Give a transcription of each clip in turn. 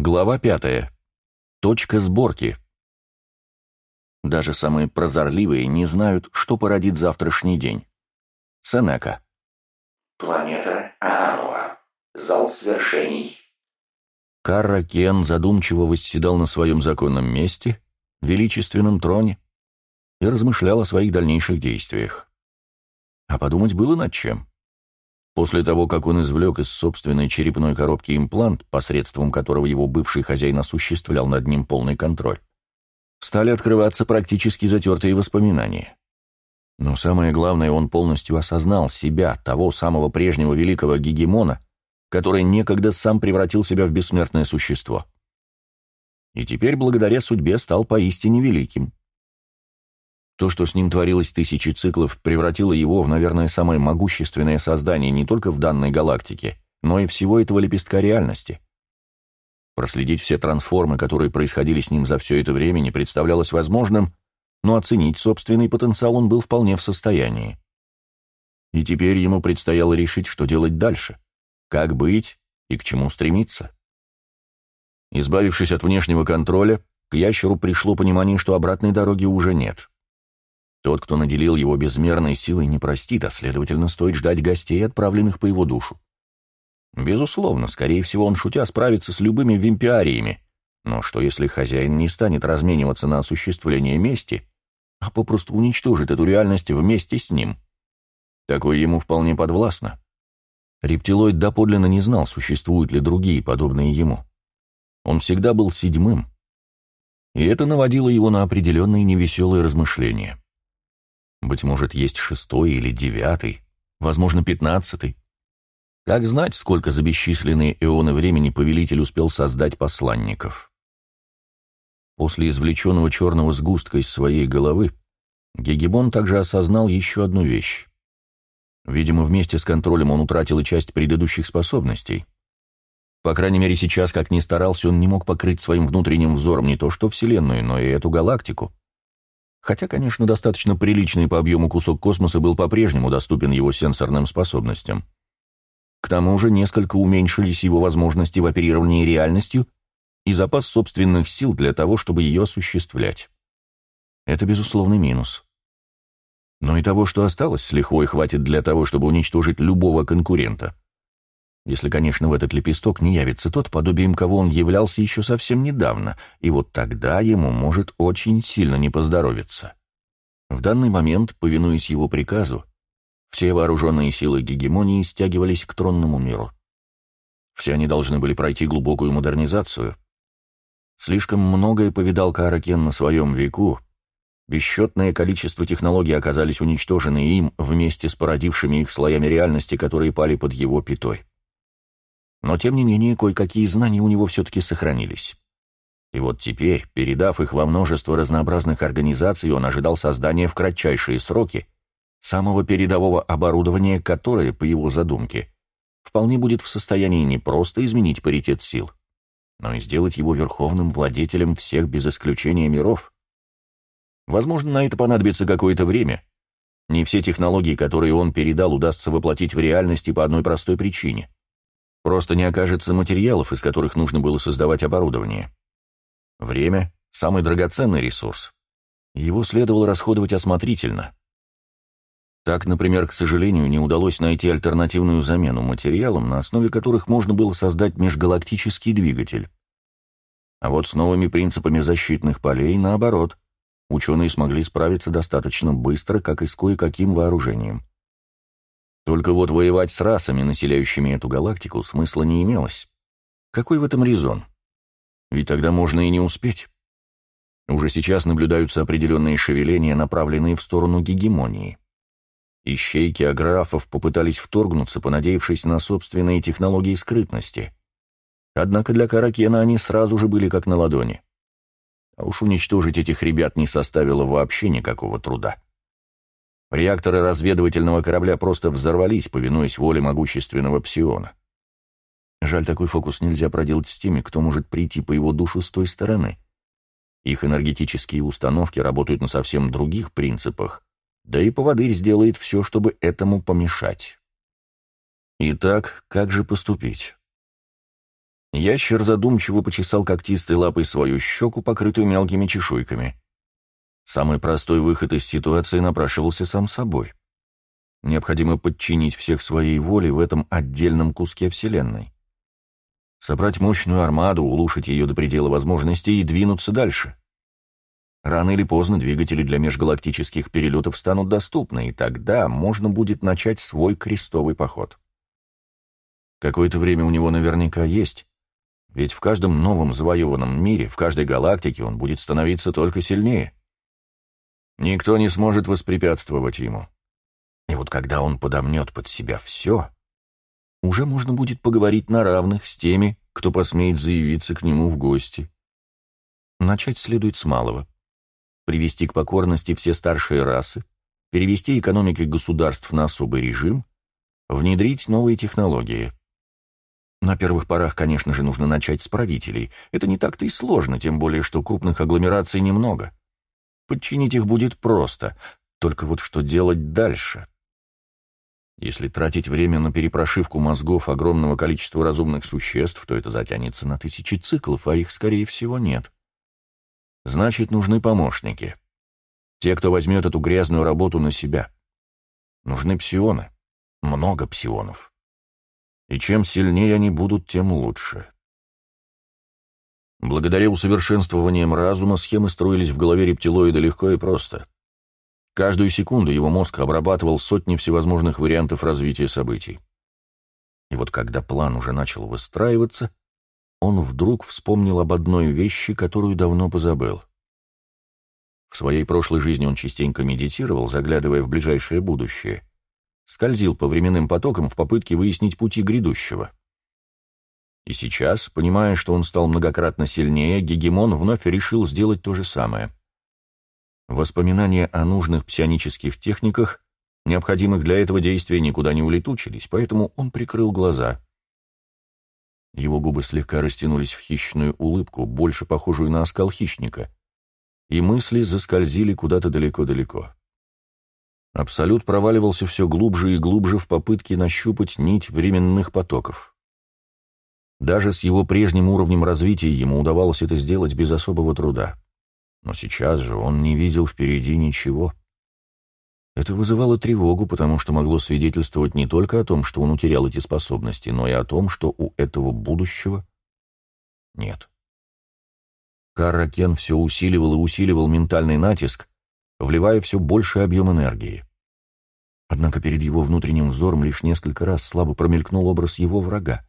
Глава пятая. Точка сборки. Даже самые прозорливые не знают, что породит завтрашний день. Сенека. Планета Аануа. Зал свершений. Карра Кен задумчиво восседал на своем законном месте, величественном троне, и размышлял о своих дальнейших действиях. А подумать было над чем. После того, как он извлек из собственной черепной коробки имплант, посредством которого его бывший хозяин осуществлял над ним полный контроль, стали открываться практически затертые воспоминания. Но самое главное, он полностью осознал себя, того самого прежнего великого гегемона, который некогда сам превратил себя в бессмертное существо. И теперь, благодаря судьбе, стал поистине великим. То, что с ним творилось тысячи циклов, превратило его в, наверное, самое могущественное создание не только в данной галактике, но и всего этого лепестка реальности. Проследить все трансформы, которые происходили с ним за все это время, не представлялось возможным, но оценить собственный потенциал он был вполне в состоянии. И теперь ему предстояло решить, что делать дальше, как быть и к чему стремиться. Избавившись от внешнего контроля, к ящеру пришло понимание, что обратной дороги уже нет. Тот, кто наделил его безмерной силой, не простит, а, следовательно, стоит ждать гостей, отправленных по его душу. Безусловно, скорее всего, он, шутя, справится с любыми вимпиариями, но что если хозяин не станет размениваться на осуществление мести, а попросту уничтожит эту реальность вместе с ним? Такое ему вполне подвластно. Рептилоид доподлинно не знал, существуют ли другие, подобные ему. Он всегда был седьмым, и это наводило его на определенные невеселые размышления. Быть может, есть шестой или девятый, возможно, пятнадцатый. Как знать, сколько за бесчисленные эоны времени повелитель успел создать посланников. После извлеченного черного сгустка из своей головы, Гегебон также осознал еще одну вещь. Видимо, вместе с контролем он утратил и часть предыдущих способностей. По крайней мере, сейчас, как ни старался, он не мог покрыть своим внутренним взором не то что Вселенную, но и эту галактику. Хотя, конечно, достаточно приличный по объему кусок космоса был по-прежнему доступен его сенсорным способностям. К тому же несколько уменьшились его возможности в оперировании реальностью и запас собственных сил для того, чтобы ее осуществлять. Это безусловный минус. Но и того, что осталось, с лихвой хватит для того, чтобы уничтожить любого конкурента. Если, конечно, в этот лепесток не явится тот, подобием кого он являлся еще совсем недавно, и вот тогда ему может очень сильно не поздоровиться. В данный момент, повинуясь его приказу, все вооруженные силы гегемонии стягивались к тронному миру. Все они должны были пройти глубокую модернизацию. Слишком многое повидал Каракен на своем веку, бесчетное количество технологий оказались уничтожены им вместе с породившими их слоями реальности, которые пали под его пятой. Но, тем не менее, кое-какие знания у него все-таки сохранились. И вот теперь, передав их во множество разнообразных организаций, он ожидал создания в кратчайшие сроки самого передового оборудования, которое, по его задумке, вполне будет в состоянии не просто изменить паритет сил, но и сделать его верховным владетелем всех без исключения миров. Возможно, на это понадобится какое-то время. Не все технологии, которые он передал, удастся воплотить в реальности по одной простой причине. Просто не окажется материалов, из которых нужно было создавать оборудование. Время – самый драгоценный ресурс. Его следовало расходовать осмотрительно. Так, например, к сожалению, не удалось найти альтернативную замену материалам, на основе которых можно было создать межгалактический двигатель. А вот с новыми принципами защитных полей, наоборот, ученые смогли справиться достаточно быстро, как и с кое-каким вооружением. Только вот воевать с расами, населяющими эту галактику, смысла не имелось. Какой в этом резон? Ведь тогда можно и не успеть. Уже сейчас наблюдаются определенные шевеления, направленные в сторону гегемонии. Ищейки аграфов попытались вторгнуться, понадеявшись на собственные технологии скрытности. Однако для Каракена они сразу же были как на ладони. А уж уничтожить этих ребят не составило вообще никакого труда. Реакторы разведывательного корабля просто взорвались, повинуясь воле могущественного псиона. Жаль, такой фокус нельзя проделать с теми, кто может прийти по его душу с той стороны. Их энергетические установки работают на совсем других принципах, да и поводырь сделает все, чтобы этому помешать. Итак, как же поступить? Ящер задумчиво почесал когтистой лапой свою щеку, покрытую мелкими чешуйками. Самый простой выход из ситуации напрашивался сам собой. Необходимо подчинить всех своей воле в этом отдельном куске Вселенной. Собрать мощную армаду, улучшить ее до предела возможностей и двинуться дальше. Рано или поздно двигатели для межгалактических перелетов станут доступны, и тогда можно будет начать свой крестовый поход. Какое-то время у него наверняка есть, ведь в каждом новом завоеванном мире, в каждой галактике он будет становиться только сильнее. Никто не сможет воспрепятствовать ему. И вот когда он подомнет под себя все, уже можно будет поговорить на равных с теми, кто посмеет заявиться к нему в гости. Начать следует с малого. Привести к покорности все старшие расы, перевести экономики государств на особый режим, внедрить новые технологии. На первых порах, конечно же, нужно начать с правителей. Это не так-то и сложно, тем более, что крупных агломераций немного. Подчинить их будет просто, только вот что делать дальше? Если тратить время на перепрошивку мозгов огромного количества разумных существ, то это затянется на тысячи циклов, а их, скорее всего, нет. Значит, нужны помощники. Те, кто возьмет эту грязную работу на себя. Нужны псионы. Много псионов. И чем сильнее они будут, тем лучше. Благодаря усовершенствованиям разума схемы строились в голове рептилоида легко и просто. Каждую секунду его мозг обрабатывал сотни всевозможных вариантов развития событий. И вот когда план уже начал выстраиваться, он вдруг вспомнил об одной вещи, которую давно позабыл. В своей прошлой жизни он частенько медитировал, заглядывая в ближайшее будущее, скользил по временным потокам в попытке выяснить пути грядущего. И сейчас, понимая, что он стал многократно сильнее, Гегемон вновь решил сделать то же самое — Воспоминания о нужных псионических техниках, необходимых для этого действия, никуда не улетучились, поэтому он прикрыл глаза. Его губы слегка растянулись в хищную улыбку, больше похожую на оскал хищника, и мысли заскользили куда-то далеко-далеко. Абсолют проваливался все глубже и глубже в попытке нащупать нить временных потоков. Даже с его прежним уровнем развития ему удавалось это сделать без особого труда. Но сейчас же он не видел впереди ничего. Это вызывало тревогу, потому что могло свидетельствовать не только о том, что он утерял эти способности, но и о том, что у этого будущего нет. Карракен все усиливал и усиливал ментальный натиск, вливая все больше объем энергии. Однако перед его внутренним взором лишь несколько раз слабо промелькнул образ его врага,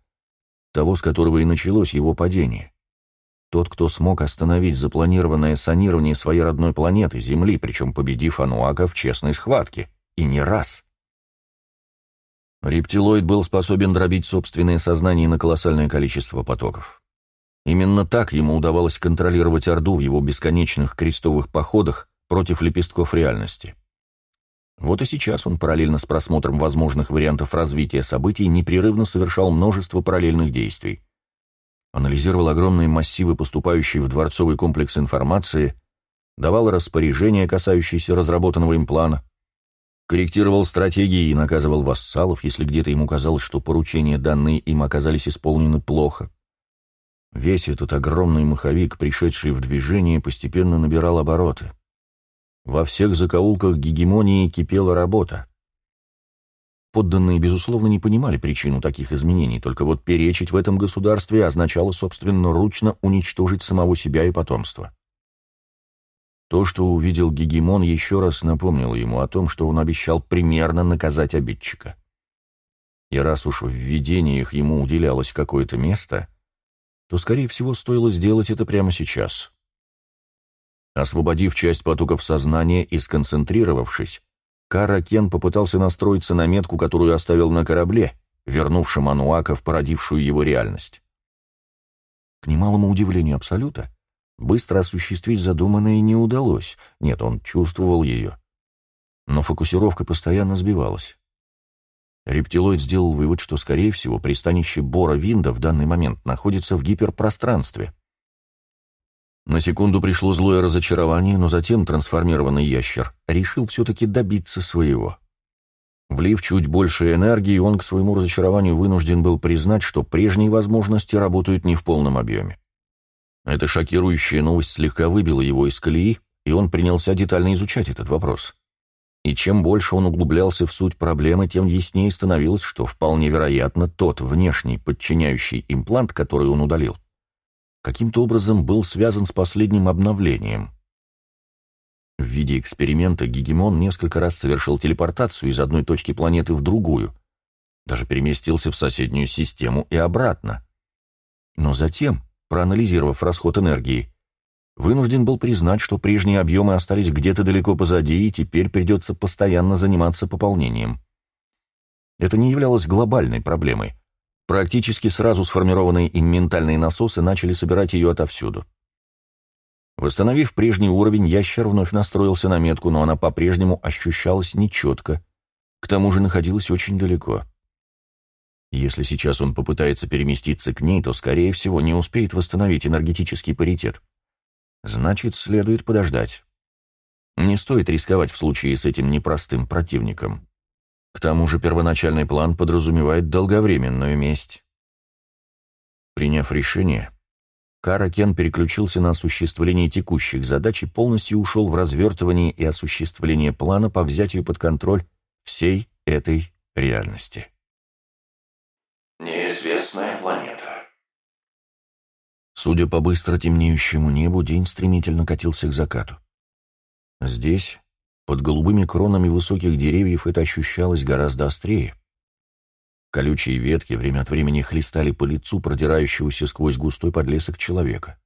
того, с которого и началось его падение. Тот, кто смог остановить запланированное санирование своей родной планеты, Земли, причем победив Ануака в честной схватке. И не раз. Рептилоид был способен дробить собственное сознание на колоссальное количество потоков. Именно так ему удавалось контролировать Орду в его бесконечных крестовых походах против лепестков реальности. Вот и сейчас он параллельно с просмотром возможных вариантов развития событий непрерывно совершал множество параллельных действий анализировал огромные массивы, поступающие в дворцовый комплекс информации, давал распоряжения, касающиеся разработанного им плана, корректировал стратегии и наказывал вассалов, если где-то ему казалось, что поручения, данные им, оказались исполнены плохо. Весь этот огромный маховик, пришедший в движение, постепенно набирал обороты. Во всех закоулках гегемонии кипела работа. Подданные, безусловно, не понимали причину таких изменений, только вот перечить в этом государстве означало собственноручно уничтожить самого себя и потомство. То, что увидел Гегемон, еще раз напомнило ему о том, что он обещал примерно наказать обидчика. И раз уж в видениях ему уделялось какое-то место, то, скорее всего, стоило сделать это прямо сейчас. Освободив часть потоков сознания и сконцентрировавшись, Кара Кен попытался настроиться на метку, которую оставил на корабле, вернувшем Ануака в породившую его реальность. К немалому удивлению Абсолюта, быстро осуществить задуманное не удалось. Нет, он чувствовал ее. Но фокусировка постоянно сбивалась. Рептилоид сделал вывод, что, скорее всего, пристанище Бора Винда в данный момент находится в гиперпространстве. На секунду пришло злое разочарование, но затем трансформированный ящер решил все-таки добиться своего. Влив чуть больше энергии, он к своему разочарованию вынужден был признать, что прежние возможности работают не в полном объеме. Эта шокирующая новость слегка выбила его из колеи, и он принялся детально изучать этот вопрос. И чем больше он углублялся в суть проблемы, тем яснее становилось, что вполне вероятно тот внешний подчиняющий имплант, который он удалил, каким-то образом был связан с последним обновлением. В виде эксперимента Гегемон несколько раз совершил телепортацию из одной точки планеты в другую, даже переместился в соседнюю систему и обратно. Но затем, проанализировав расход энергии, вынужден был признать, что прежние объемы остались где-то далеко позади, и теперь придется постоянно заниматься пополнением. Это не являлось глобальной проблемой. Практически сразу сформированные им ментальные насосы начали собирать ее отовсюду. Восстановив прежний уровень, ящер вновь настроился на метку, но она по-прежнему ощущалась нечетко, к тому же находилась очень далеко. Если сейчас он попытается переместиться к ней, то, скорее всего, не успеет восстановить энергетический паритет. Значит, следует подождать. Не стоит рисковать в случае с этим непростым противником. К тому же первоначальный план подразумевает долговременную месть. Приняв решение, Каракен переключился на осуществление текущих задач и полностью ушел в развертывание и осуществление плана по взятию под контроль всей этой реальности. Неизвестная планета. Судя по быстро темнеющему небу, день стремительно катился к закату. Здесь, под голубыми кронами высоких деревьев, это ощущалось гораздо острее. Колючие ветки время от времени хлестали по лицу продирающегося сквозь густой подлесок человека.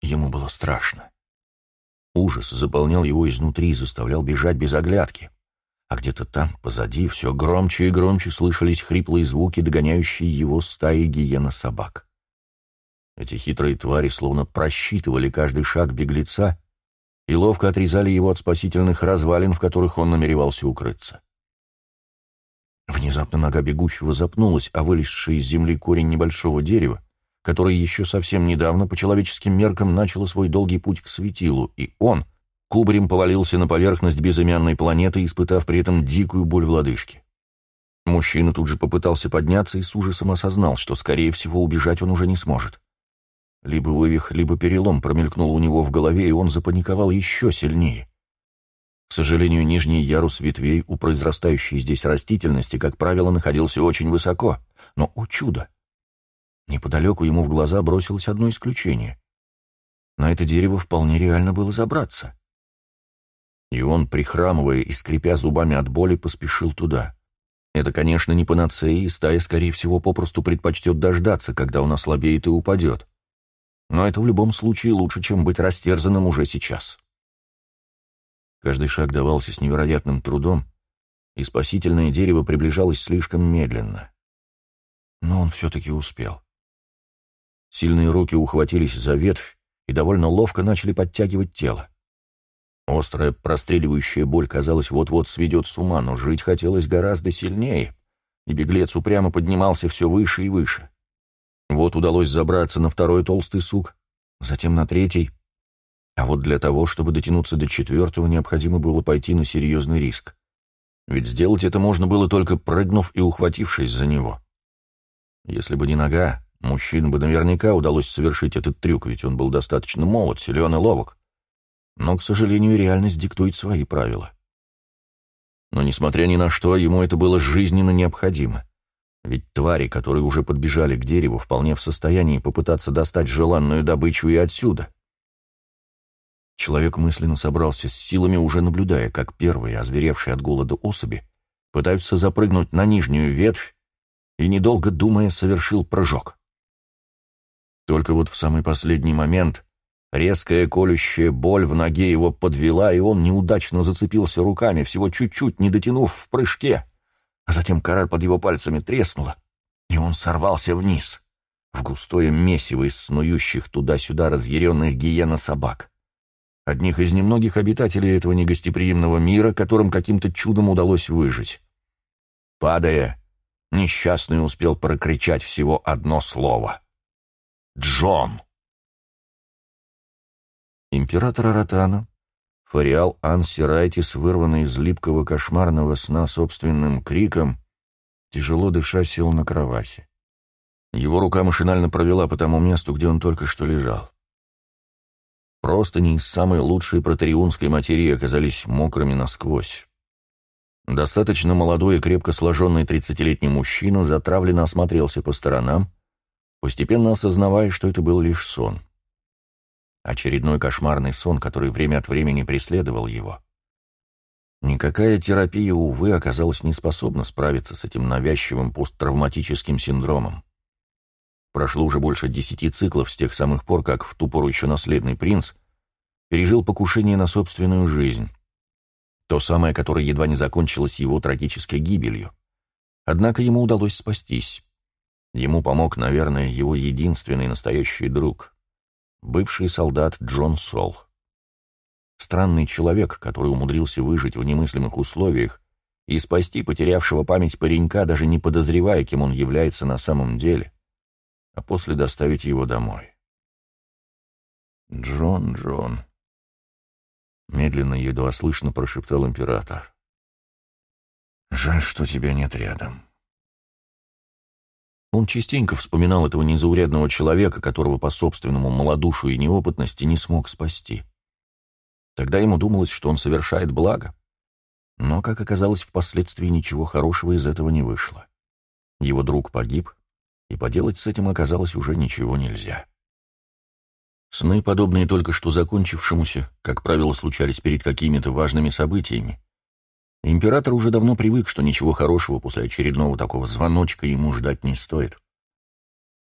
Ему было страшно. Ужас заполнял его изнутри и заставлял бежать без оглядки. А где-то там, позади, все громче и громче слышались хриплые звуки, догоняющие его стаи гиена-собак. Эти хитрые твари словно просчитывали каждый шаг беглеца и ловко отрезали его от спасительных развалин, в которых он намеревался укрыться. Внезапно нога бегущего запнулась, а вылезший из земли корень небольшого дерева, которое еще совсем недавно по человеческим меркам начало свой долгий путь к светилу, и он кубарем повалился на поверхность безымянной планеты, испытав при этом дикую боль в лодыжке. Мужчина тут же попытался подняться и с ужасом осознал, что, скорее всего, убежать он уже не сможет. Либо вывих, либо перелом промелькнул у него в голове, и он запаниковал еще сильнее. К сожалению, нижний ярус ветвей у произрастающей здесь растительности, как правило, находился очень высоко. Но, о чудо! Неподалеку ему в глаза бросилось одно исключение. На это дерево вполне реально было забраться. И он, прихрамывая и скрипя зубами от боли, поспешил туда. Это, конечно, не панацея, и стая, скорее всего, попросту предпочтет дождаться, когда он ослабеет и упадет. Но это в любом случае лучше, чем быть растерзанным уже сейчас. Каждый шаг давался с невероятным трудом, и спасительное дерево приближалось слишком медленно. Но он все-таки успел. Сильные руки ухватились за ветвь и довольно ловко начали подтягивать тело. Острая простреливающая боль, казалось, вот-вот сведет с ума, но жить хотелось гораздо сильнее, и беглец упрямо поднимался все выше и выше. Вот удалось забраться на второй толстый сук, затем на третий, а вот для того, чтобы дотянуться до четвертого, необходимо было пойти на серьезный риск. Ведь сделать это можно было только прыгнув и ухватившись за него. Если бы не нога, мужчине бы наверняка удалось совершить этот трюк, ведь он был достаточно молод, силен и ловок. Но, к сожалению, реальность диктует свои правила. Но, несмотря ни на что, ему это было жизненно необходимо. Ведь твари, которые уже подбежали к дереву, вполне в состоянии попытаться достать желанную добычу и отсюда. Человек мысленно собрался с силами, уже наблюдая, как первые, озверевшие от голода особи, пытаются запрыгнуть на нижнюю ветвь, и, недолго думая, совершил прыжок. Только вот в самый последний момент резкая колющая боль в ноге его подвела, и он неудачно зацепился руками, всего чуть-чуть не дотянув в прыжке, а затем кора под его пальцами треснула, и он сорвался вниз, в густое месиво из снующих туда-сюда разъяренных гиена собак одних из немногих обитателей этого негостеприимного мира, которым каким-то чудом удалось выжить. Падая, несчастный успел прокричать всего одно слово. «Джон!» Император Аратана Фариал Ансирайтис, вырванный из липкого кошмарного сна собственным криком, тяжело дыша сел на кровати. Его рука машинально провела по тому месту, где он только что лежал. Просто не из самой лучшей протериунской материи оказались мокрыми насквозь. Достаточно молодой и крепко сложенный тридцатилетний мужчина затравленно осмотрелся по сторонам, постепенно осознавая, что это был лишь сон. Очередной кошмарный сон, который время от времени преследовал его. Никакая терапия, увы, оказалась не способна справиться с этим навязчивым посттравматическим синдромом. Прошло уже больше десяти циклов с тех самых пор, как в ту пору еще наследный принц пережил покушение на собственную жизнь. То самое, которое едва не закончилось его трагической гибелью. Однако ему удалось спастись. Ему помог, наверное, его единственный настоящий друг, бывший солдат Джон Сол. Странный человек, который умудрился выжить в немыслимых условиях и спасти потерявшего память паренька, даже не подозревая, кем он является на самом деле а после доставить его домой. «Джон, Джон», — медленно, едва слышно прошептал император. «Жаль, что тебя нет рядом». Он частенько вспоминал этого незаурядного человека, которого по собственному малодушию и неопытности не смог спасти. Тогда ему думалось, что он совершает благо. Но, как оказалось, впоследствии ничего хорошего из этого не вышло. Его друг погиб, и поделать с этим оказалось уже ничего нельзя. Сны, подобные только что закончившемуся, как правило, случались перед какими-то важными событиями. Император уже давно привык, что ничего хорошего после очередного такого звоночка ему ждать не стоит.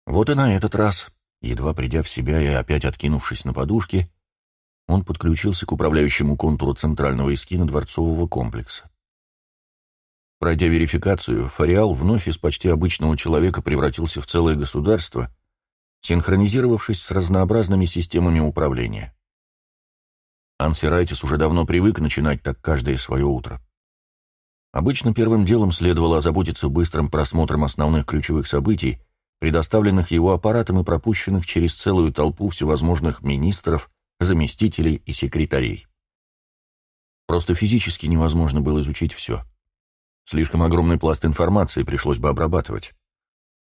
Вот и на этот раз, едва придя в себя и опять откинувшись на подушке, он подключился к управляющему контуру центрального эскина дворцового комплекса. Пройдя верификацию, Фариал вновь из почти обычного человека превратился в целое государство, синхронизировавшись с разнообразными системами управления. Ансирайтис уже давно привык начинать так каждое свое утро. Обычно первым делом следовало озаботиться быстрым просмотром основных ключевых событий, предоставленных его аппаратом и пропущенных через целую толпу всевозможных министров, заместителей и секретарей. Просто физически невозможно было изучить все. Слишком огромный пласт информации пришлось бы обрабатывать.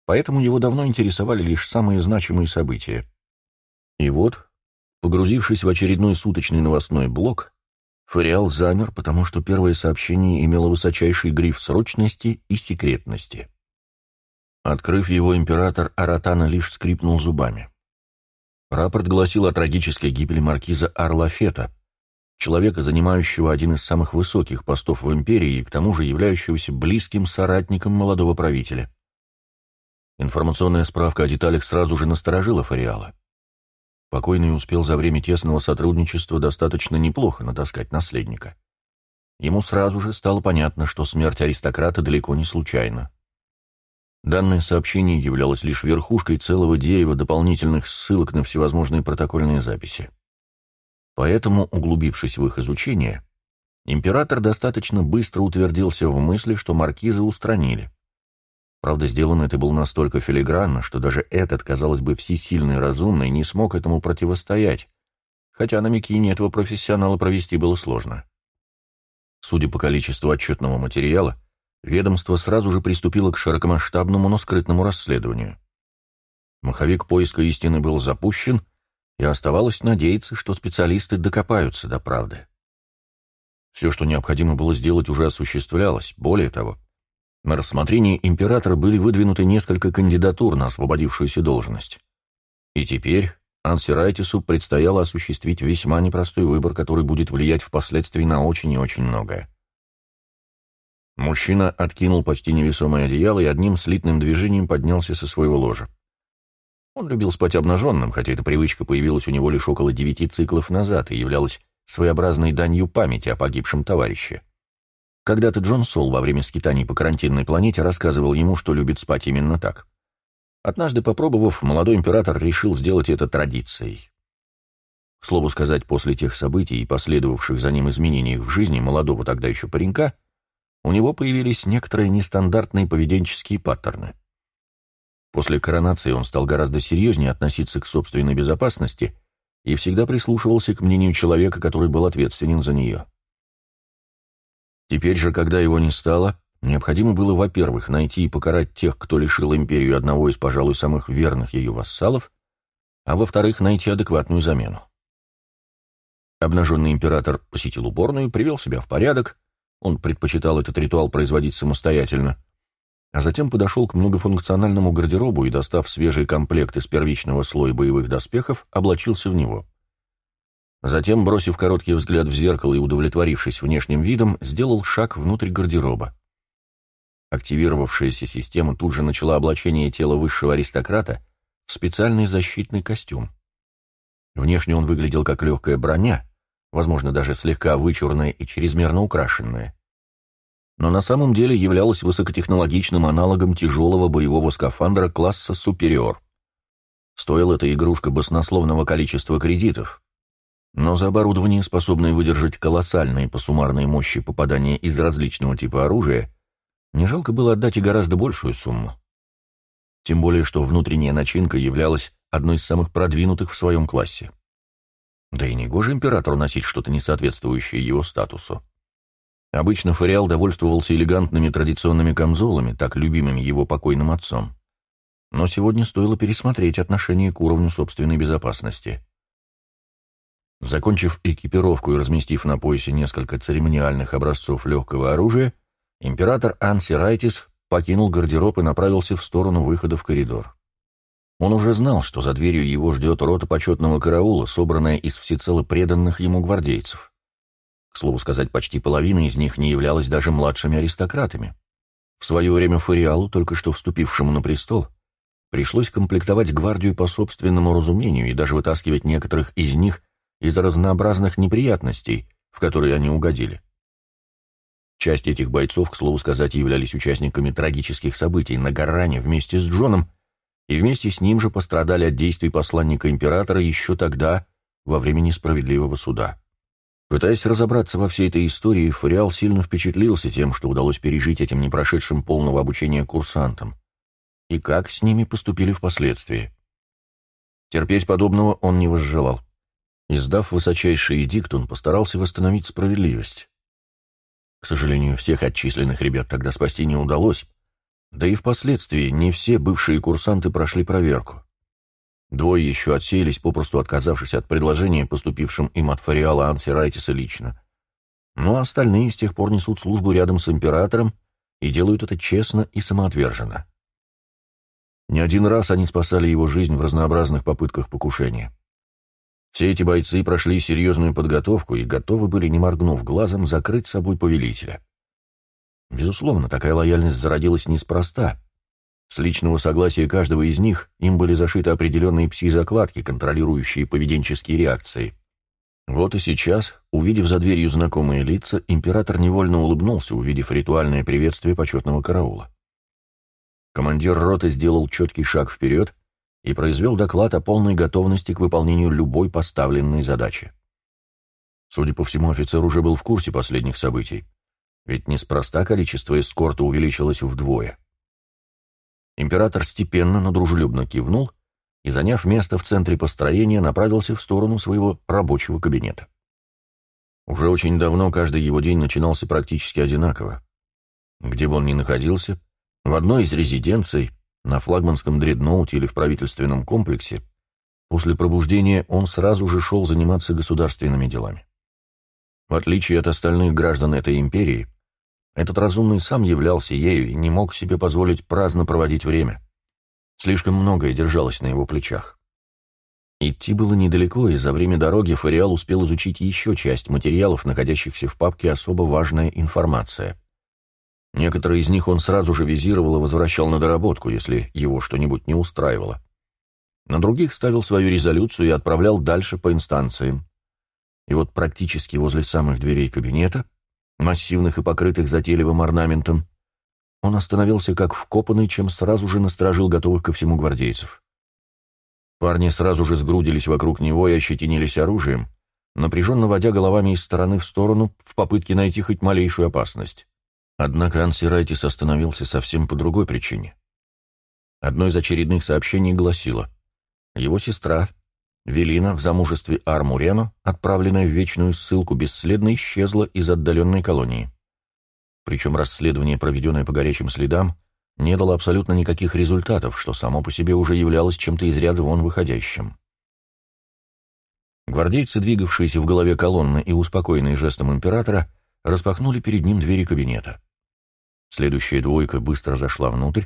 Поэтому его давно интересовали лишь самые значимые события. И вот, погрузившись в очередной суточный новостной блок, Фариал замер, потому что первое сообщение имело высочайший гриф срочности и секретности. Открыв его, император Аратана лишь скрипнул зубами. Рапорт гласил о трагической гибели маркиза Арлафета, человека, занимающего один из самых высоких постов в империи и к тому же являющегося близким соратником молодого правителя. Информационная справка о деталях сразу же насторожила Фариала. Покойный успел за время тесного сотрудничества достаточно неплохо натаскать наследника. Ему сразу же стало понятно, что смерть аристократа далеко не случайна. Данное сообщение являлось лишь верхушкой целого дерева дополнительных ссылок на всевозможные протокольные записи. Поэтому, углубившись в их изучение, император достаточно быстро утвердился в мысли, что маркиза устранили. Правда, сделано это было настолько филигранно, что даже этот, казалось бы, всесильный разумный не смог этому противостоять, хотя на Микине этого профессионала провести было сложно. Судя по количеству отчетного материала, ведомство сразу же приступило к широкомасштабному, но скрытному расследованию. Маховик поиска истины был запущен, и оставалось надеяться, что специалисты докопаются до правды. Все, что необходимо было сделать, уже осуществлялось. Более того, на рассмотрение императора были выдвинуты несколько кандидатур на освободившуюся должность. И теперь Ансирайтису предстояло осуществить весьма непростой выбор, который будет влиять впоследствии на очень и очень многое. Мужчина откинул почти невесомое одеяло и одним слитным движением поднялся со своего ложа. Он любил спать обнаженным, хотя эта привычка появилась у него лишь около девяти циклов назад и являлась своеобразной данью памяти о погибшем товарище. Когда-то Джон Сол во время скитаний по карантинной планете рассказывал ему, что любит спать именно так. Однажды попробовав, молодой император решил сделать это традицией. К слову сказать, после тех событий и последовавших за ним изменений в жизни молодого тогда еще паренька, у него появились некоторые нестандартные поведенческие паттерны. После коронации он стал гораздо серьезнее относиться к собственной безопасности и всегда прислушивался к мнению человека, который был ответственен за нее. Теперь же, когда его не стало, необходимо было, во-первых, найти и покарать тех, кто лишил империю одного из, пожалуй, самых верных ее вассалов, а во-вторых, найти адекватную замену. Обнаженный император посетил уборную, привел себя в порядок, он предпочитал этот ритуал производить самостоятельно, а затем подошел к многофункциональному гардеробу и, достав свежий комплект из первичного слоя боевых доспехов, облачился в него. Затем, бросив короткий взгляд в зеркало и удовлетворившись внешним видом, сделал шаг внутрь гардероба. Активировавшаяся система тут же начала облачение тела высшего аристократа в специальный защитный костюм. Внешне он выглядел как легкая броня, возможно, даже слегка вычурная и чрезмерно украшенная но на самом деле являлась высокотехнологичным аналогом тяжелого боевого скафандра класса «Супериор». Стоила эта игрушка баснословного количества кредитов, но за оборудование, способное выдержать колоссальные по суммарной мощи попадания из различного типа оружия, не жалко было отдать и гораздо большую сумму. Тем более, что внутренняя начинка являлась одной из самых продвинутых в своем классе. Да и не гоже императору носить что-то несоответствующее его статусу. Обычно Фариал довольствовался элегантными традиционными камзолами, так любимыми его покойным отцом. Но сегодня стоило пересмотреть отношение к уровню собственной безопасности. Закончив экипировку и разместив на поясе несколько церемониальных образцов легкого оружия, император Ансирайтис покинул гардероб и направился в сторону выхода в коридор. Он уже знал, что за дверью его ждет рота почетного караула, собранная из всецело преданных ему гвардейцев. К слову сказать, почти половина из них не являлась даже младшими аристократами. В свое время Фариалу, только что вступившему на престол, пришлось комплектовать гвардию по собственному разумению и даже вытаскивать некоторых из них из разнообразных неприятностей, в которые они угодили. Часть этих бойцов, к слову сказать, являлись участниками трагических событий на Гаране вместе с Джоном, и вместе с ним же пострадали от действий посланника императора еще тогда, во время несправедливого суда. Пытаясь разобраться во всей этой истории, Фариал сильно впечатлился тем, что удалось пережить этим непрошедшим полного обучения курсантам, и как с ними поступили впоследствии. Терпеть подобного он не возжелал. Издав высочайший эдикт, он постарался восстановить справедливость. К сожалению, всех отчисленных ребят тогда спасти не удалось, да и впоследствии не все бывшие курсанты прошли проверку. Двое еще отсеялись, попросту отказавшись от предложения, поступившим им от Фариала Ансирайтиса лично. Но остальные с тех пор несут службу рядом с императором и делают это честно и самоотверженно. Не один раз они спасали его жизнь в разнообразных попытках покушения. Все эти бойцы прошли серьезную подготовку и готовы были, не моргнув глазом, закрыть собой повелителя. Безусловно, такая лояльность зародилась неспроста — с личного согласия каждого из них им были зашиты определенные пси-закладки, контролирующие поведенческие реакции. Вот и сейчас, увидев за дверью знакомые лица, император невольно улыбнулся, увидев ритуальное приветствие почетного караула. Командир роты сделал четкий шаг вперед и произвел доклад о полной готовности к выполнению любой поставленной задачи. Судя по всему, офицер уже был в курсе последних событий, ведь неспроста количество эскорта увеличилось вдвое. Император степенно, но дружелюбно кивнул и, заняв место в центре построения, направился в сторону своего рабочего кабинета. Уже очень давно каждый его день начинался практически одинаково. Где бы он ни находился, в одной из резиденций, на флагманском дредноуте или в правительственном комплексе, после пробуждения он сразу же шел заниматься государственными делами. В отличие от остальных граждан этой империи, этот разумный сам являлся ею и не мог себе позволить праздно проводить время. Слишком многое держалось на его плечах. Идти было недалеко, и за время дороги Фариал успел изучить еще часть материалов, находящихся в папке «Особо важная информация». Некоторые из них он сразу же визировал и возвращал на доработку, если его что-нибудь не устраивало. На других ставил свою резолюцию и отправлял дальше по инстанциям. И вот практически возле самых дверей кабинета массивных и покрытых затейливым орнаментом, он остановился как вкопанный, чем сразу же насторожил готовых ко всему гвардейцев. Парни сразу же сгрудились вокруг него и ощетинились оружием, напряженно водя головами из стороны в сторону в попытке найти хоть малейшую опасность. Однако Ансирайтис остановился совсем по другой причине. Одно из очередных сообщений гласило «Его сестра, Велина в замужестве Армурено, отправленная в вечную ссылку, бесследно исчезла из отдаленной колонии. Причем расследование, проведенное по горячим следам, не дало абсолютно никаких результатов, что само по себе уже являлось чем-то из ряда вон выходящим. Гвардейцы, двигавшиеся в голове колонны и успокоенные жестом императора, распахнули перед ним двери кабинета. Следующая двойка быстро зашла внутрь,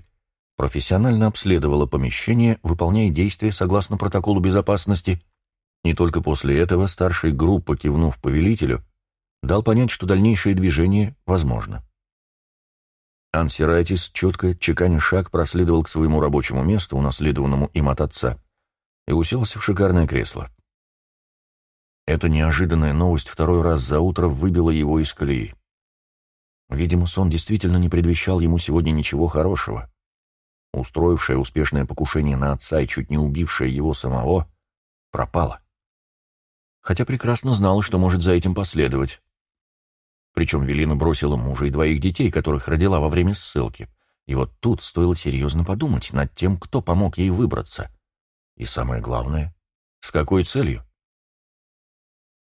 профессионально обследовала помещение, выполняя действия согласно протоколу безопасности, и только после этого старший группа, кивнув повелителю, дал понять, что дальнейшее движение возможно. Ансирайтис, четко, чеканя шаг, проследовал к своему рабочему месту, унаследованному им от отца, и уселся в шикарное кресло. Эта неожиданная новость второй раз за утро выбила его из колеи. Видимо, сон действительно не предвещал ему сегодня ничего хорошего устроившая успешное покушение на отца и чуть не убившая его самого, пропала. Хотя прекрасно знала, что может за этим последовать. Причем Велина бросила мужа и двоих детей, которых родила во время ссылки. И вот тут стоило серьезно подумать над тем, кто помог ей выбраться. И самое главное, с какой целью?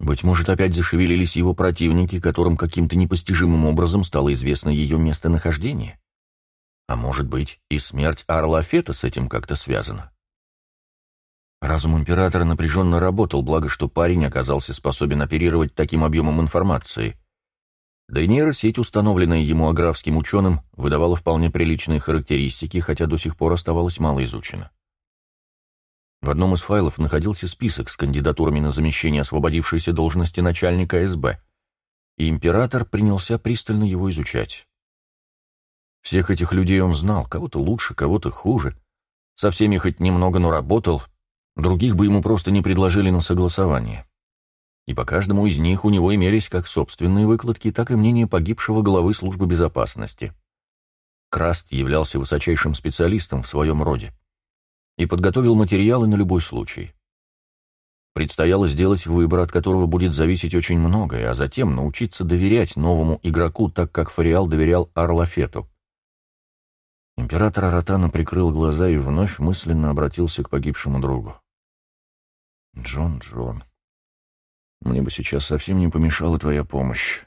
Быть может, опять зашевелились его противники, которым каким-то непостижимым образом стало известно ее местонахождение? А может быть, и смерть Арла Фета с этим как-то связана? Разум императора напряженно работал, благо что парень оказался способен оперировать таким объемом информации. Да и нейросеть, установленная ему аграфским ученым, выдавала вполне приличные характеристики, хотя до сих пор оставалась мало изучена. В одном из файлов находился список с кандидатурами на замещение освободившейся должности начальника СБ, и император принялся пристально его изучать. Всех этих людей он знал, кого-то лучше, кого-то хуже. Со всеми хоть немного, но работал, других бы ему просто не предложили на согласование. И по каждому из них у него имелись как собственные выкладки, так и мнение погибшего главы службы безопасности. Краст являлся высочайшим специалистом в своем роде и подготовил материалы на любой случай. Предстояло сделать выбор, от которого будет зависеть очень многое, а затем научиться доверять новому игроку так, как Фариал доверял Арлафету. Император Аратана прикрыл глаза и вновь мысленно обратился к погибшему другу. «Джон, Джон, мне бы сейчас совсем не помешала твоя помощь.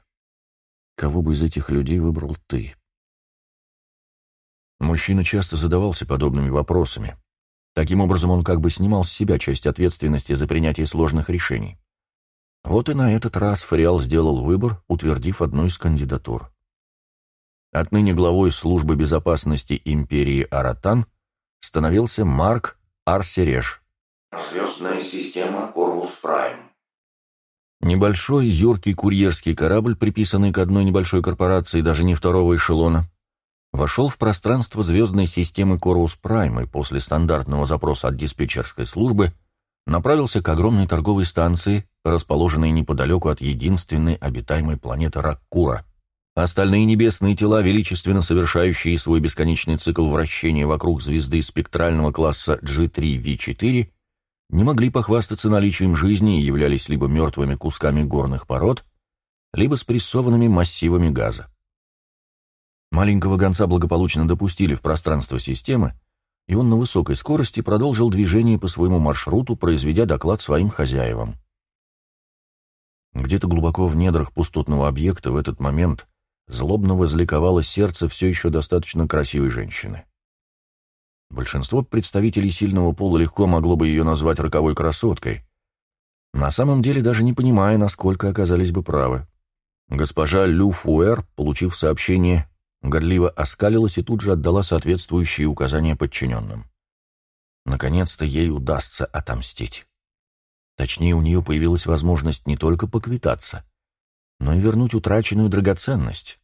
Кого бы из этих людей выбрал ты?» Мужчина часто задавался подобными вопросами. Таким образом, он как бы снимал с себя часть ответственности за принятие сложных решений. Вот и на этот раз Фариал сделал выбор, утвердив одну из кандидатур. Отныне главой службы безопасности империи Аратан становился Марк Арсереш. Звездная система Корвус Прайм. Небольшой, юркий курьерский корабль, приписанный к одной небольшой корпорации, даже не второго эшелона, вошел в пространство звездной системы Корвус Прайм и после стандартного запроса от диспетчерской службы направился к огромной торговой станции, расположенной неподалеку от единственной обитаемой планеты Раккура – Остальные небесные тела, величественно совершающие свой бесконечный цикл вращения вокруг звезды спектрального класса G3V4, не могли похвастаться наличием жизни и являлись либо мертвыми кусками горных пород, либо спрессованными массивами газа. Маленького гонца благополучно допустили в пространство системы, и он на высокой скорости продолжил движение по своему маршруту, произведя доклад своим хозяевам. Где-то глубоко в недрах пустотного объекта в этот момент злобно возликовало сердце все еще достаточно красивой женщины. Большинство представителей сильного пола легко могло бы ее назвать роковой красоткой, на самом деле даже не понимая, насколько оказались бы правы. Госпожа Лю Фуэр, получив сообщение, горливо оскалилась и тут же отдала соответствующие указания подчиненным. Наконец-то ей удастся отомстить. Точнее, у нее появилась возможность не только поквитаться, но и вернуть утраченную драгоценность.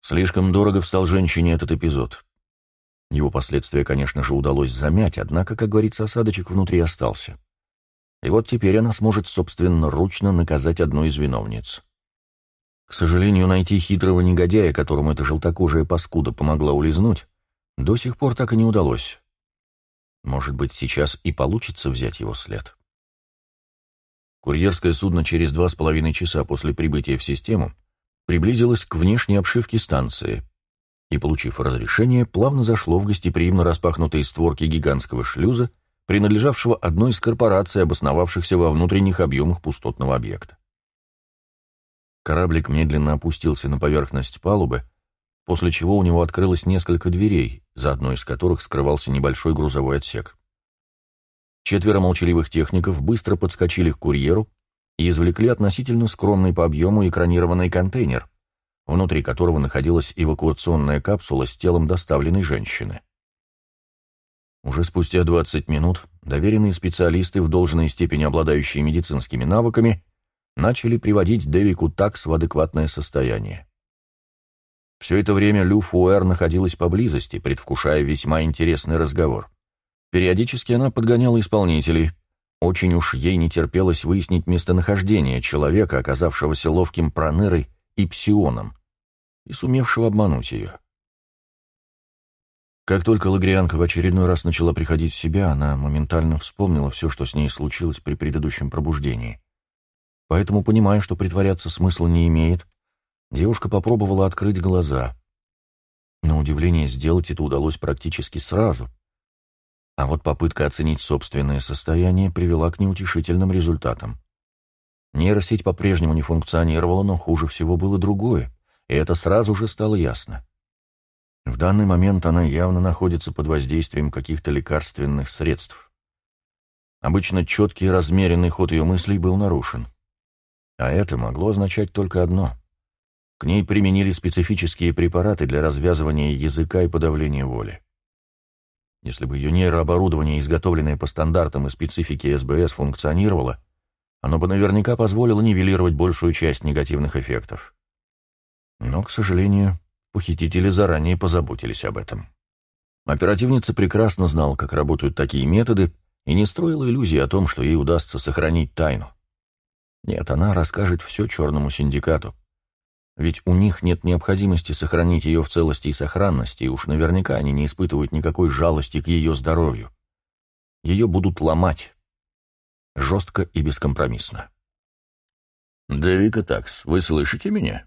Слишком дорого встал женщине этот эпизод. Его последствия, конечно же, удалось замять, однако, как говорится, осадочек внутри остался. И вот теперь она сможет собственноручно наказать одну из виновниц. К сожалению, найти хитрого негодяя, которому эта желтокожая паскуда помогла улизнуть, до сих пор так и не удалось. Может быть, сейчас и получится взять его след. Курьерское судно через два с половиной часа после прибытия в систему приблизилось к внешней обшивке станции и, получив разрешение, плавно зашло в гостеприимно распахнутые створки гигантского шлюза, принадлежавшего одной из корпораций, обосновавшихся во внутренних объемах пустотного объекта. Кораблик медленно опустился на поверхность палубы, после чего у него открылось несколько дверей, за одной из которых скрывался небольшой грузовой отсек. Четверо молчаливых техников быстро подскочили к курьеру и извлекли относительно скромный по объему экранированный контейнер, внутри которого находилась эвакуационная капсула с телом доставленной женщины. Уже спустя 20 минут доверенные специалисты, в должной степени обладающие медицинскими навыками, начали приводить Дэвику Такс в адекватное состояние. Все это время Лю Фуэр находилась поблизости, предвкушая весьма интересный разговор. Периодически она подгоняла исполнителей. Очень уж ей не терпелось выяснить местонахождение человека, оказавшегося ловким пронырой и псионом, и сумевшего обмануть ее. Как только Лагрианка в очередной раз начала приходить в себя, она моментально вспомнила все, что с ней случилось при предыдущем пробуждении. Поэтому, понимая, что притворяться смысла не имеет, девушка попробовала открыть глаза. На удивление, сделать это удалось практически сразу. А вот попытка оценить собственное состояние привела к неутешительным результатам. Нейросеть по-прежнему не функционировала, но хуже всего было другое, и это сразу же стало ясно. В данный момент она явно находится под воздействием каких-то лекарственных средств. Обычно четкий размеренный ход ее мыслей был нарушен. А это могло означать только одно. К ней применили специфические препараты для развязывания языка и подавления воли. Если бы ее нейрооборудование, изготовленное по стандартам и специфике СБС, функционировало, оно бы наверняка позволило нивелировать большую часть негативных эффектов. Но, к сожалению, похитители заранее позаботились об этом. Оперативница прекрасно знала, как работают такие методы, и не строила иллюзий о том, что ей удастся сохранить тайну. Нет, она расскажет все черному синдикату. Ведь у них нет необходимости сохранить ее в целости и сохранности, и уж наверняка они не испытывают никакой жалости к ее здоровью. Ее будут ломать. Жестко и бескомпромиссно. «Дэвика Такс, вы слышите меня?»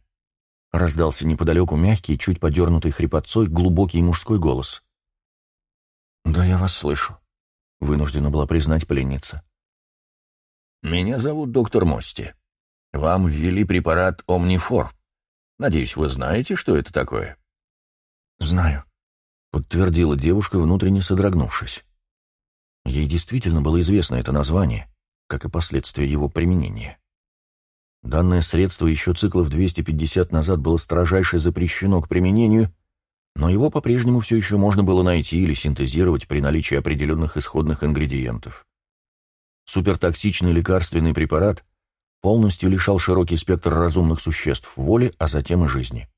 Раздался неподалеку мягкий, чуть подернутый хрипотцой, глубокий мужской голос. «Да, я вас слышу», — вынуждена была признать пленница. «Меня зовут доктор Мости. Вам ввели препарат Омнифор. Надеюсь, вы знаете, что это такое?» «Знаю», — подтвердила девушка, внутренне содрогнувшись. Ей действительно было известно это название, как и последствия его применения. Данное средство еще циклов 250 назад было строжайше запрещено к применению, но его по-прежнему все еще можно было найти или синтезировать при наличии определенных исходных ингредиентов. Супертоксичный лекарственный препарат полностью лишал широкий спектр разумных существ воли, а затем и жизни.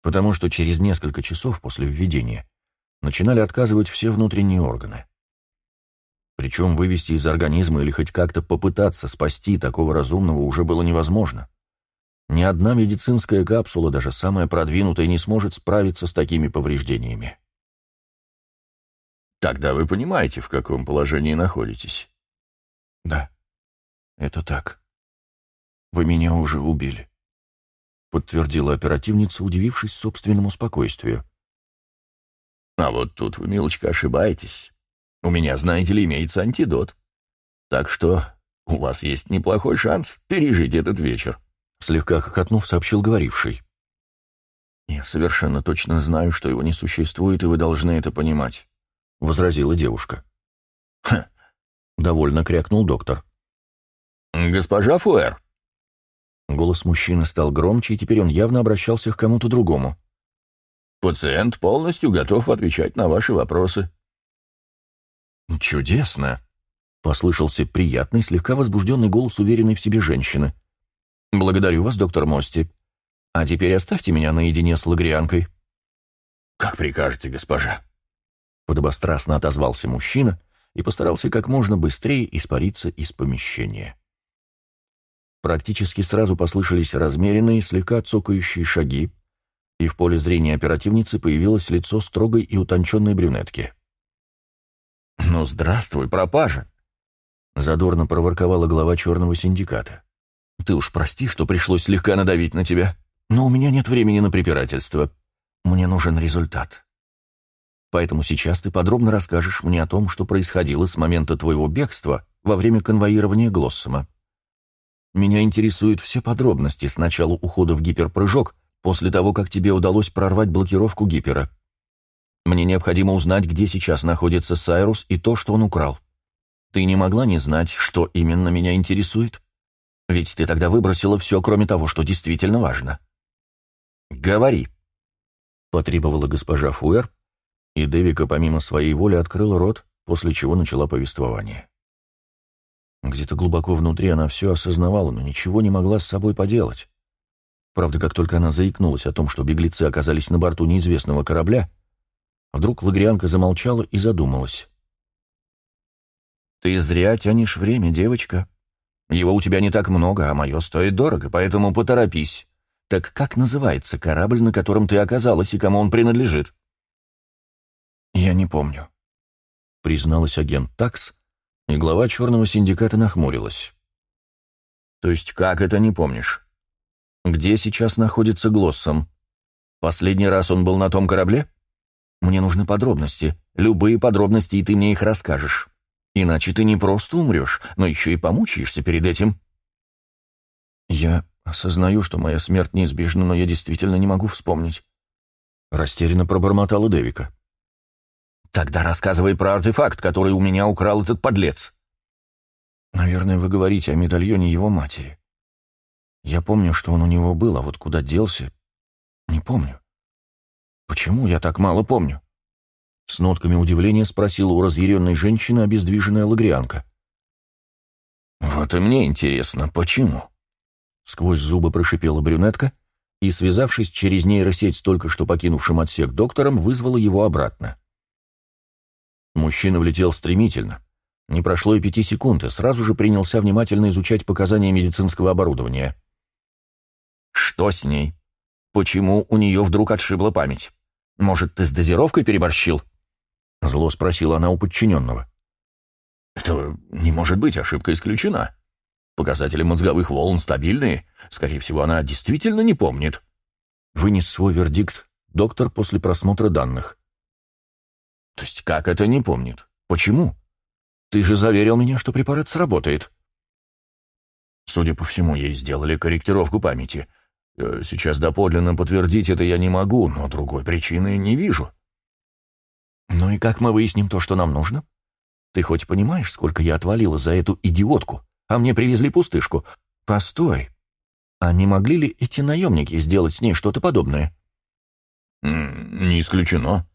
Потому что через несколько часов после введения начинали отказывать все внутренние органы. Причем вывести из организма или хоть как-то попытаться спасти такого разумного уже было невозможно. Ни одна медицинская капсула, даже самая продвинутая, не сможет справиться с такими повреждениями. Тогда вы понимаете, в каком положении находитесь. «Да, это так. Вы меня уже убили», — подтвердила оперативница, удивившись собственному спокойствию. «А вот тут вы, милочка, ошибаетесь. У меня, знаете ли, имеется антидот. Так что у вас есть неплохой шанс пережить этот вечер», — слегка хохотнув, сообщил говоривший. «Я совершенно точно знаю, что его не существует, и вы должны это понимать», — возразила девушка. «Ха, — довольно крякнул доктор. «Госпожа Фуэр!» Голос мужчины стал громче, и теперь он явно обращался к кому-то другому. «Пациент полностью готов отвечать на ваши вопросы». «Чудесно!» — послышался приятный, слегка возбужденный голос уверенной в себе женщины. «Благодарю вас, доктор Мости. А теперь оставьте меня наедине с лагрианкой». «Как прикажете, госпожа?» Подобострастно отозвался мужчина, и постарался как можно быстрее испариться из помещения. Практически сразу послышались размеренные, слегка цокающие шаги, и в поле зрения оперативницы появилось лицо строгой и утонченной брюнетки. «Ну, здравствуй, пропажа!» Задорно проворковала глава черного синдиката. «Ты уж прости, что пришлось слегка надавить на тебя, но у меня нет времени на препирательство. Мне нужен результат». Поэтому сейчас ты подробно расскажешь мне о том, что происходило с момента твоего бегства во время конвоирования Глоссома. Меня интересуют все подробности с начала ухода в гиперпрыжок после того, как тебе удалось прорвать блокировку гипера. Мне необходимо узнать, где сейчас находится Сайрус и то, что он украл. Ты не могла не знать, что именно меня интересует? Ведь ты тогда выбросила все, кроме того, что действительно важно. «Говори», — потребовала госпожа Фуэр, и Девика помимо своей воли открыла рот, после чего начала повествование. Где-то глубоко внутри она все осознавала, но ничего не могла с собой поделать. Правда, как только она заикнулась о том, что беглецы оказались на борту неизвестного корабля, вдруг Лагрианка замолчала и задумалась. «Ты зря тянешь время, девочка. Его у тебя не так много, а мое стоит дорого, поэтому поторопись. Так как называется корабль, на котором ты оказалась и кому он принадлежит?» «Я не помню», — призналась агент Такс, и глава черного синдиката нахмурилась. «То есть как это не помнишь? Где сейчас находится Глоссом? Последний раз он был на том корабле? Мне нужны подробности, любые подробности, и ты мне их расскажешь. Иначе ты не просто умрешь, но еще и помучаешься перед этим». «Я осознаю, что моя смерть неизбежна, но я действительно не могу вспомнить», — растерянно пробормотала Девика. Тогда рассказывай про артефакт, который у меня украл этот подлец. Наверное, вы говорите о медальоне его матери. Я помню, что он у него был, а вот куда делся, не помню. Почему я так мало помню? С нотками удивления спросила у разъяренной женщины обездвиженная лагрианка. «Вот и мне интересно, почему?» Сквозь зубы прошипела брюнетка и, связавшись через нейросеть с только что покинувшим отсек доктором, вызвала его обратно. Мужчина влетел стремительно. Не прошло и пяти секунд, и сразу же принялся внимательно изучать показания медицинского оборудования. «Что с ней? Почему у нее вдруг отшибла память? Может, ты с дозировкой переборщил?» Зло спросила она у подчиненного. «Это не может быть, ошибка исключена. Показатели мозговых волн стабильные. Скорее всего, она действительно не помнит». Вынес свой вердикт доктор после просмотра данных. То есть как это не помнит? Почему? Ты же заверил меня, что препарат сработает. Судя по всему, ей сделали корректировку памяти. Э, сейчас доподлинно подтвердить это я не могу, но другой причины не вижу. Ну и как мы выясним то, что нам нужно? Ты хоть понимаешь, сколько я отвалила за эту идиотку, а мне привезли пустышку? Постой. А не могли ли эти наемники сделать с ней что-то подобное? «Не исключено»,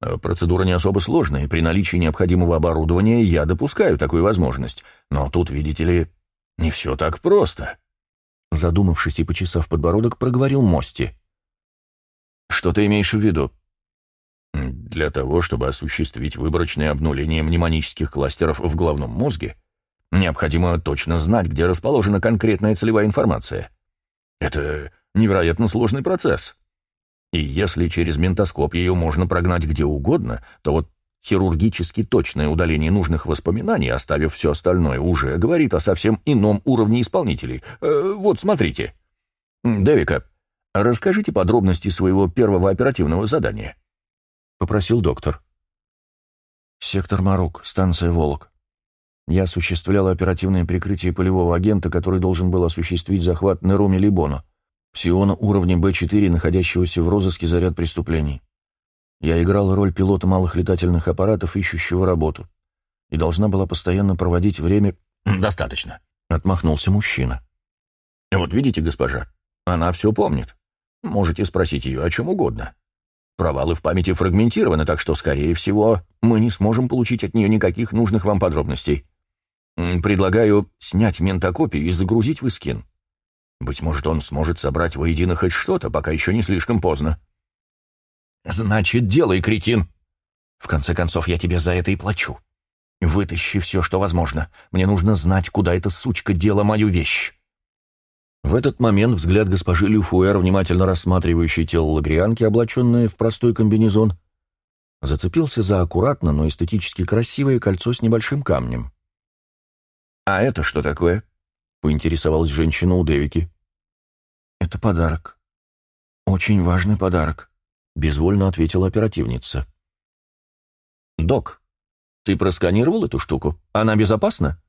процедура не особо сложная, и при наличии необходимого оборудования я допускаю такую возможность. Но тут, видите ли, не все так просто. Задумавшись и почесав подбородок, проговорил Мости. «Что ты имеешь в виду?» «Для того, чтобы осуществить выборочное обнуление мнемонических кластеров в головном мозге, необходимо точно знать, где расположена конкретная целевая информация. Это невероятно сложный процесс. И если через ментоскоп ее можно прогнать где угодно, то вот хирургически точное удаление нужных воспоминаний, оставив все остальное, уже говорит о совсем ином уровне исполнителей. Э, вот, смотрите. «Девика, расскажите подробности своего первого оперативного задания», — попросил доктор. «Сектор Марук, станция Волок. Я осуществлял оперативное прикрытие полевого агента, который должен был осуществить захват Неруми Либона. Псиона уровня Б4, находящегося в розыске за ряд преступлений. Я играл роль пилота малых летательных аппаратов, ищущего работу, и должна была постоянно проводить время... «Достаточно», — отмахнулся мужчина. «Вот видите, госпожа, она все помнит. Можете спросить ее о чем угодно. Провалы в памяти фрагментированы, так что, скорее всего, мы не сможем получить от нее никаких нужных вам подробностей. Предлагаю снять ментокопию и загрузить в Искин. Быть может, он сможет собрать воедино хоть что-то, пока еще не слишком поздно. «Значит, делай, кретин! В конце концов, я тебе за это и плачу. Вытащи все, что возможно. Мне нужно знать, куда эта сучка дела мою вещь». В этот момент взгляд госпожи Люфуэр, внимательно рассматривающей тело лагрианки, облаченное в простой комбинезон, зацепился за аккуратно, но эстетически красивое кольцо с небольшим камнем. «А это что такое?» — поинтересовалась женщина у Девики. «Это подарок. Очень важный подарок», — безвольно ответила оперативница. «Док, ты просканировал эту штуку? Она безопасна?»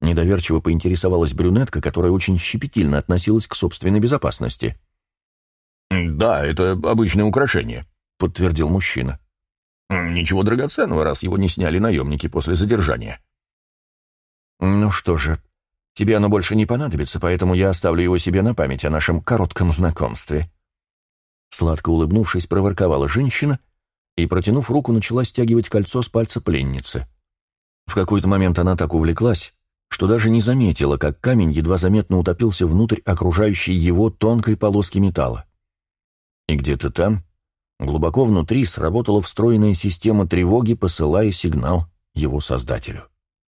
Недоверчиво поинтересовалась брюнетка, которая очень щепетильно относилась к собственной безопасности. «Да, это обычное украшение», — подтвердил мужчина. «Ничего драгоценного, раз его не сняли наемники после задержания». «Ну что же, тебе оно больше не понадобится, поэтому я оставлю его себе на память о нашем коротком знакомстве». Сладко улыбнувшись, проворковала женщина и, протянув руку, начала стягивать кольцо с пальца пленницы. В какой-то момент она так увлеклась, что даже не заметила, как камень едва заметно утопился внутрь окружающей его тонкой полоски металла. И где-то там, глубоко внутри, сработала встроенная система тревоги, посылая сигнал его создателю.